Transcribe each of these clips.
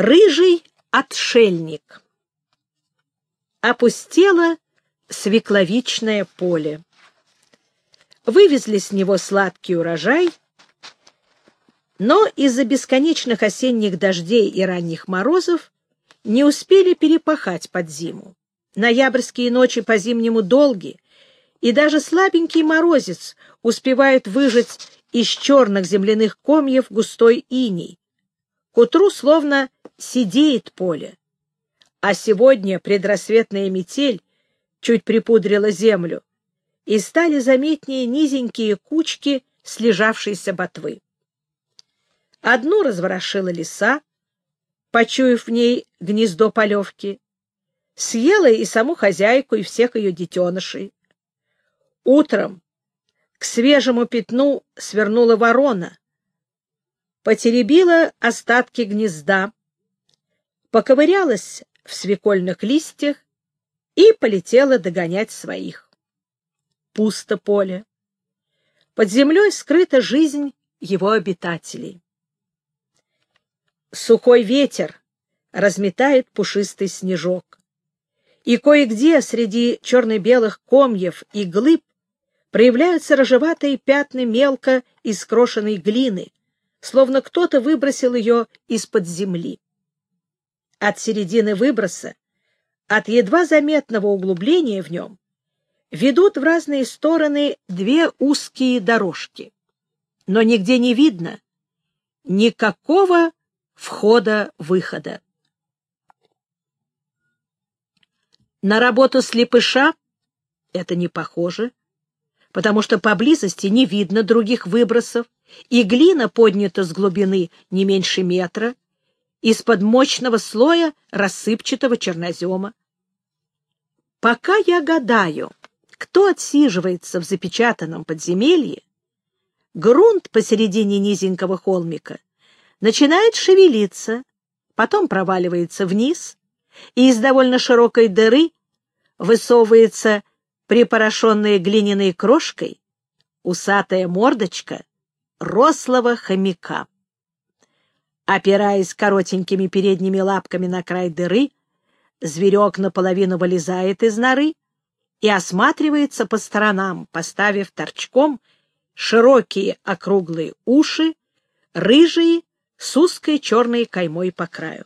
Рыжий отшельник. Опустело свекловичное поле. Вывезли с него сладкий урожай, но из-за бесконечных осенних дождей и ранних морозов не успели перепахать под зиму. Ноябрьские ночи по-зимнему долги, и даже слабенький морозец успевает выжать из черных земляных комьев густой иней. К утру словно сидеет поле. А сегодня предрассветная метель чуть припудрила землю, и стали заметнее низенькие кучки слежавшейся ботвы. Одну разворошила лиса, почуяв в ней гнездо полевки, съела и саму хозяйку, и всех ее детенышей. Утром к свежему пятну свернула ворона, потеребила остатки гнезда, поковырялась в свекольных листьях и полетела догонять своих. Пусто поле. Под землей скрыта жизнь его обитателей. Сухой ветер разметает пушистый снежок. И кое-где среди черно-белых комьев и глыб проявляются рыжеватые пятна мелко искрошенной глины, словно кто-то выбросил ее из-под земли. От середины выброса, от едва заметного углубления в нем, ведут в разные стороны две узкие дорожки. Но нигде не видно никакого входа-выхода. На работу слепыша это не похоже, потому что поблизости не видно других выбросов, и глина поднята с глубины не меньше метра, из-под мощного слоя рассыпчатого чернозема. Пока я гадаю, кто отсиживается в запечатанном подземелье, грунт посередине низенького холмика начинает шевелиться, потом проваливается вниз, и из довольно широкой дыры высовывается припорошенная глиняной крошкой усатая мордочка рослого хомяка. Опираясь коротенькими передними лапками на край дыры, зверек наполовину вылезает из норы и осматривается по сторонам, поставив торчком широкие округлые уши, рыжие с узкой черной каймой по краю.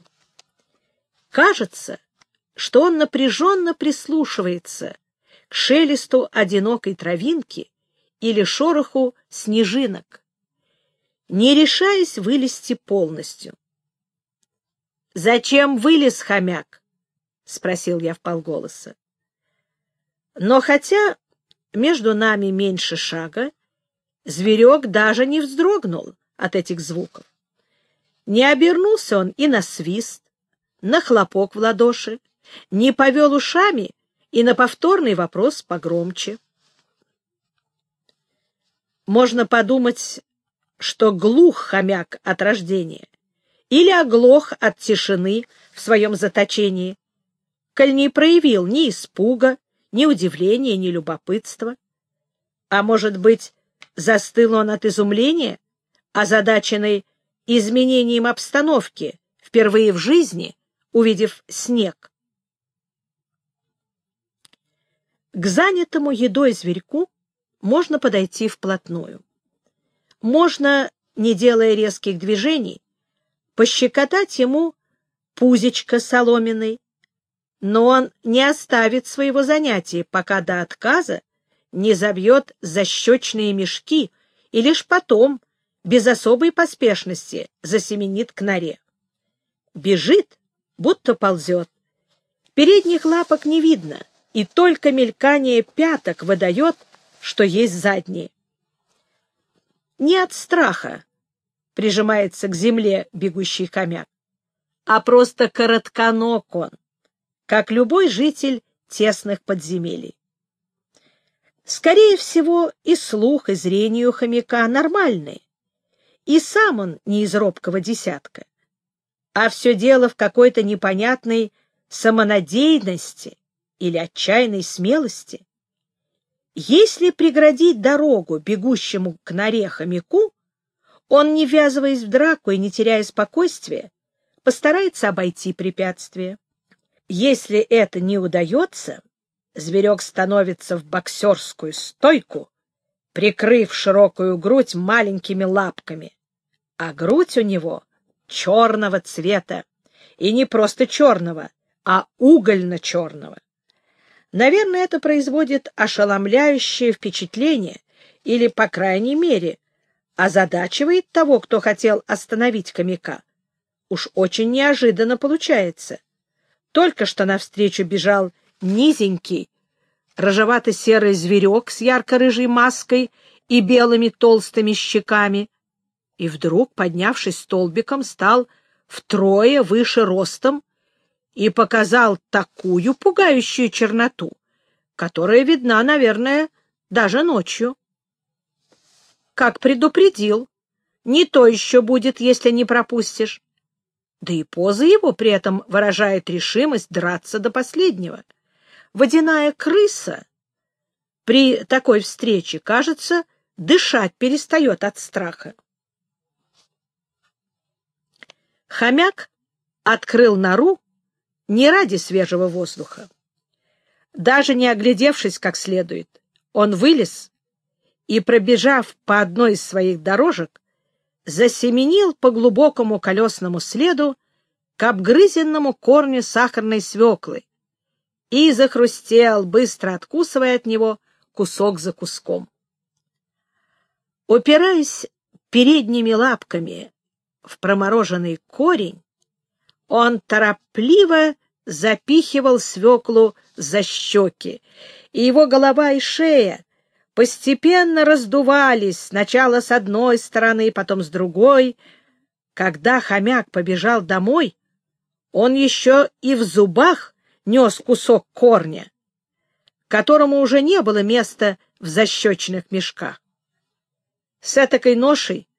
Кажется, что он напряженно прислушивается к шелесту одинокой травинки или шороху снежинок, не решаясь вылезти полностью. «Зачем вылез хомяк?» — спросил я вполголоса. Но хотя между нами меньше шага, зверек даже не вздрогнул от этих звуков. Не обернулся он и на свист, на хлопок в ладоши, не повел ушами и на повторный вопрос погромче. Можно подумать, что глух хомяк от рождения или оглох от тишины в своем заточении, коль не проявил ни испуга, ни удивления, ни любопытства. А может быть, застыл он от изумления, озадаченный изменением обстановки, впервые в жизни увидев снег. К занятому едой зверьку можно подойти вплотную. Можно, не делая резких движений, пощекотать ему пузечко соломенной, но он не оставит своего занятия, пока до отказа не забьет защечные мешки и лишь потом, без особой поспешности, засеменит к норе. Бежит, будто ползет. Передних лапок не видно — и только мелькание пяток выдает, что есть задние. Не от страха прижимается к земле бегущий хомяк, а просто коротконог он, как любой житель тесных подземелий. Скорее всего, и слух, и зрение у хомяка нормальные, и сам он не из робкого десятка, а все дело в какой-то непонятной самонадеянности или отчаянной смелости, если преградить дорогу бегущему к норе хомяку, он, не ввязываясь в драку и не теряя спокойствия, постарается обойти препятствие. Если это не удается, зверек становится в боксерскую стойку, прикрыв широкую грудь маленькими лапками, а грудь у него черного цвета, и не просто черного, а угольно-черного. Наверное, это производит ошеломляющее впечатление или, по крайней мере, озадачивает того, кто хотел остановить хомяка. Уж очень неожиданно получается. Только что навстречу бежал низенький, рыжевато-серый зверек с ярко-рыжей маской и белыми толстыми щеками, и вдруг, поднявшись столбиком, стал втрое выше ростом и показал такую пугающую черноту, которая видна, наверное, даже ночью. Как предупредил, не то еще будет, если не пропустишь. Да и поза его при этом выражает решимость драться до последнего. Водяная крыса при такой встрече, кажется, дышать перестает от страха. Хомяк открыл нору не ради свежего воздуха. Даже не оглядевшись как следует, он вылез и, пробежав по одной из своих дорожек, засеменил по глубокому колесному следу к обгрызенному корню сахарной свеклы и захрустел, быстро откусывая от него кусок за куском. Упираясь передними лапками в промороженный корень, он торопливо запихивал свеклу за щеки, и его голова и шея постепенно раздувались сначала с одной стороны, потом с другой. Когда хомяк побежал домой, он еще и в зубах нес кусок корня, которому уже не было места в защечных мешках. С этакой ношей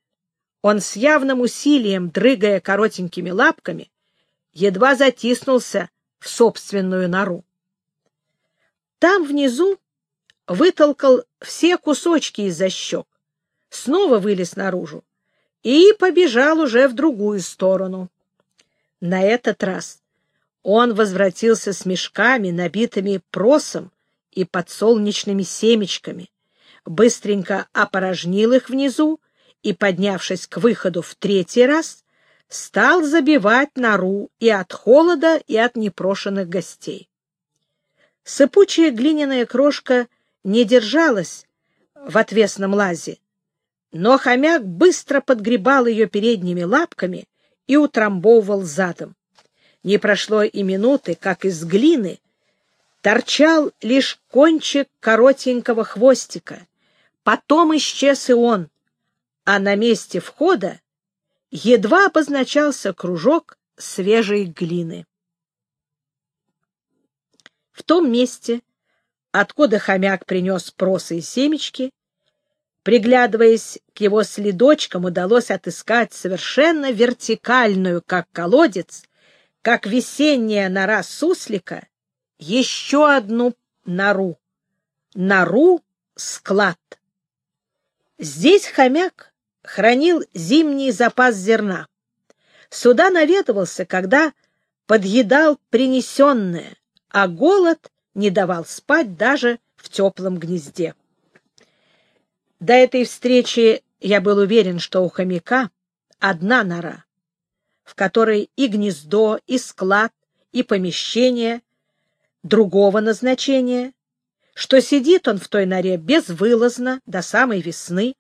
он с явным усилием, дрыгая коротенькими лапками, едва затиснулся в собственную нору. Там внизу вытолкал все кусочки из-за щек, снова вылез наружу и побежал уже в другую сторону. На этот раз он возвратился с мешками, набитыми просом и подсолнечными семечками, быстренько опорожнил их внизу и, поднявшись к выходу в третий раз, стал забивать нору и от холода, и от непрошенных гостей. Сыпучая глиняная крошка не держалась в отвесном лазе, но хомяк быстро подгребал ее передними лапками и утрамбовывал задом. Не прошло и минуты, как из глины торчал лишь кончик коротенького хвостика. Потом исчез и он, а на месте входа едва обозначался кружок свежей глины. В том месте, откуда хомяк принес просы и семечки, приглядываясь к его следочкам, удалось отыскать совершенно вертикальную, как колодец, как весенняя нора суслика, еще одну нору. Нору-склад. Здесь хомяк хранил зимний запас зерна. Сюда наведывался, когда подъедал принесенное, а голод не давал спать даже в теплом гнезде. До этой встречи я был уверен, что у хомяка одна нора, в которой и гнездо, и склад, и помещение другого назначения, что сидит он в той норе безвылазно до самой весны,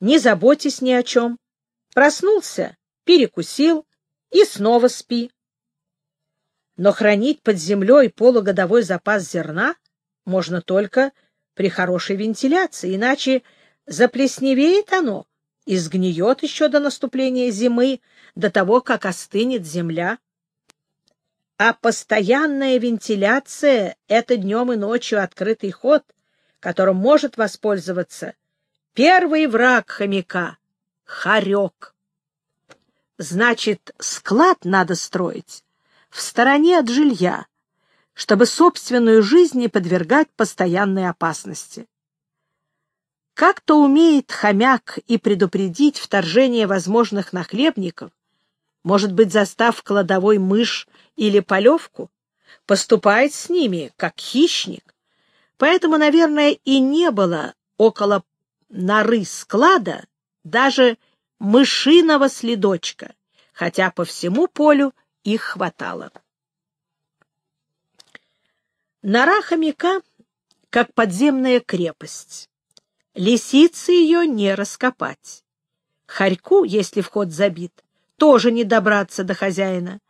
не заботясь ни о чем. Проснулся, перекусил и снова спи. Но хранить под землей полугодовой запас зерна можно только при хорошей вентиляции, иначе заплесневеет оно и сгниет еще до наступления зимы, до того, как остынет земля. А постоянная вентиляция — это днем и ночью открытый ход, которым может воспользоваться Первый враг хомяка — хорек. Значит, склад надо строить в стороне от жилья, чтобы собственную жизнь не подвергать постоянной опасности. Как-то умеет хомяк и предупредить вторжение возможных нахлебников, может быть, застав кладовой мышь или полевку, поступает с ними, как хищник. Поэтому, наверное, и не было около норы склада даже мышиного следочка, хотя по всему полю их хватало. Нора хомяка, как подземная крепость. Лисицы ее не раскопать. Хорьку, если вход забит, тоже не добраться до хозяина,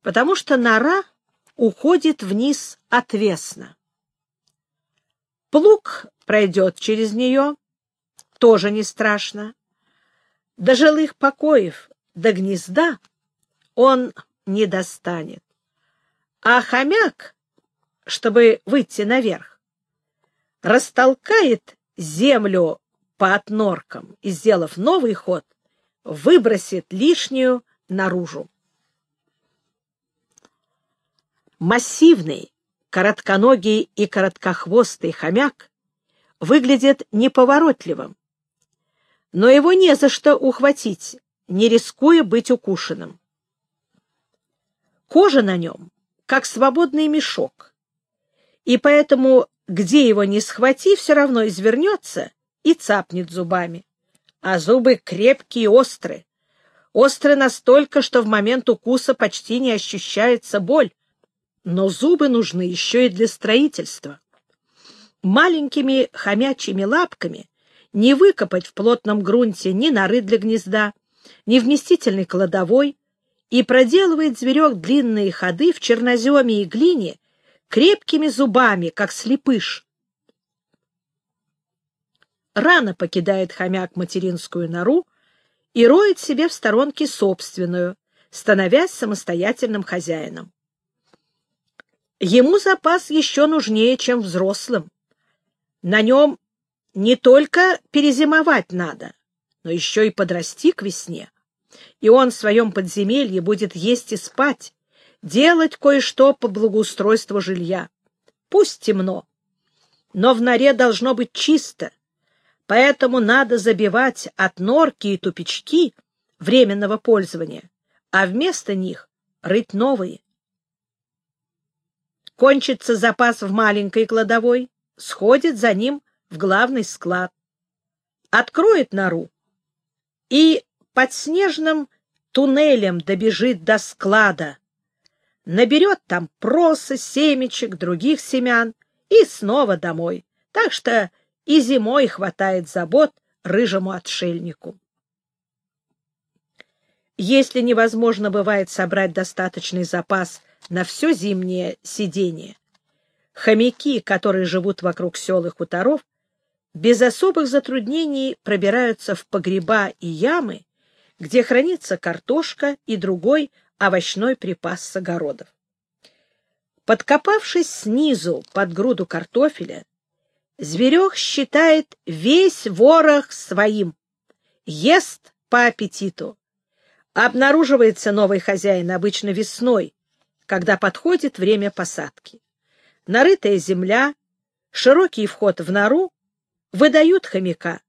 потому что нора уходит вниз отвесно. Плуг пройдет через нее, тоже не страшно. До жилых покоев, до гнезда он не достанет. А хомяк, чтобы выйти наверх, растолкает землю по отноркам и, сделав новый ход, выбросит лишнюю наружу. Массивный, коротконогий и короткохвостый хомяк выглядит неповоротливым, но его не за что ухватить, не рискуя быть укушенным. Кожа на нем, как свободный мешок, и поэтому где его не схвати, все равно извернется и цапнет зубами. А зубы крепкие и острые. Острые настолько, что в момент укуса почти не ощущается боль. Но зубы нужны еще и для строительства. Маленькими хомячьими лапками не выкопать в плотном грунте ни норы для гнезда, ни вместительной кладовой, и проделывает зверек длинные ходы в черноземе и глине крепкими зубами, как слепыш. Рано покидает хомяк материнскую нору и роет себе в сторонке собственную, становясь самостоятельным хозяином. Ему запас еще нужнее, чем взрослым. На нем не только перезимовать надо, но еще и подрасти к весне. И он в своем подземелье будет есть и спать, делать кое-что по благоустройству жилья. Пусть темно, но в норе должно быть чисто, поэтому надо забивать от норки и тупички временного пользования, а вместо них рыть новые. Кончится запас в маленькой кладовой, сходит за ним в главный склад, откроет нору и под снежным туннелем добежит до склада, наберет там проса, семечек, других семян и снова домой. Так что и зимой хватает забот рыжему отшельнику. Если невозможно бывает собрать достаточный запас на все зимнее сидение, хомяки, которые живут вокруг сел и хуторов, без особых затруднений пробираются в погреба и ямы, где хранится картошка и другой овощной припас с огородов. Подкопавшись снизу под груду картофеля, зверек считает весь ворох своим, ест по аппетиту. Обнаруживается новый хозяин обычно весной, когда подходит время посадки. Нарытая земля, широкий вход в нору выдают хомяка,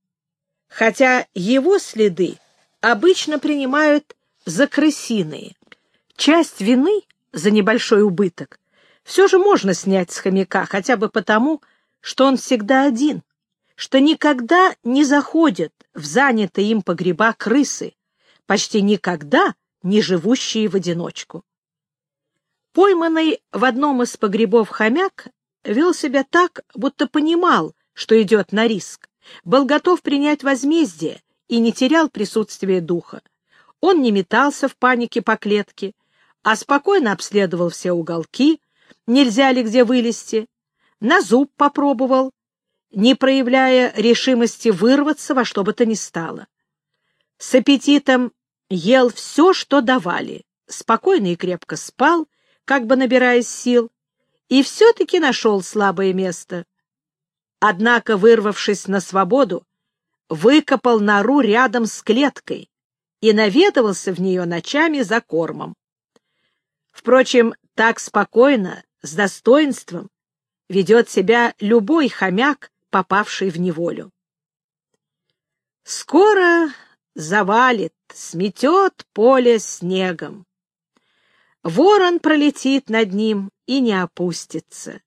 хотя его следы обычно принимают за крысиные. Часть вины за небольшой убыток все же можно снять с хомяка, хотя бы потому, что он всегда один, что никогда не заходят в занятые им погреба крысы, почти никогда не живущие в одиночку. Пойманный в одном из погребов хомяк вел себя так, будто понимал, что идет на риск, был готов принять возмездие и не терял присутствие духа. Он не метался в панике по клетке, а спокойно обследовал все уголки, нельзя ли где вылезти, на зуб попробовал, не проявляя решимости вырваться во что бы то ни стало. С аппетитом ел все, что давали, спокойно и крепко спал, как бы набираясь сил, и все-таки нашел слабое место. Однако, вырвавшись на свободу, выкопал нору рядом с клеткой и наведывался в нее ночами за кормом. Впрочем, так спокойно, с достоинством, ведет себя любой хомяк, попавший в неволю. Скоро завалит, сметет поле снегом. Ворон пролетит над ним и не опустится.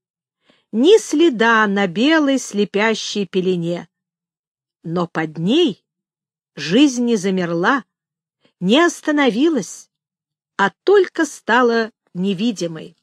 Ни следа на белой слепящей пелене. Но под ней жизнь не замерла, не остановилась, а только стала невидимой.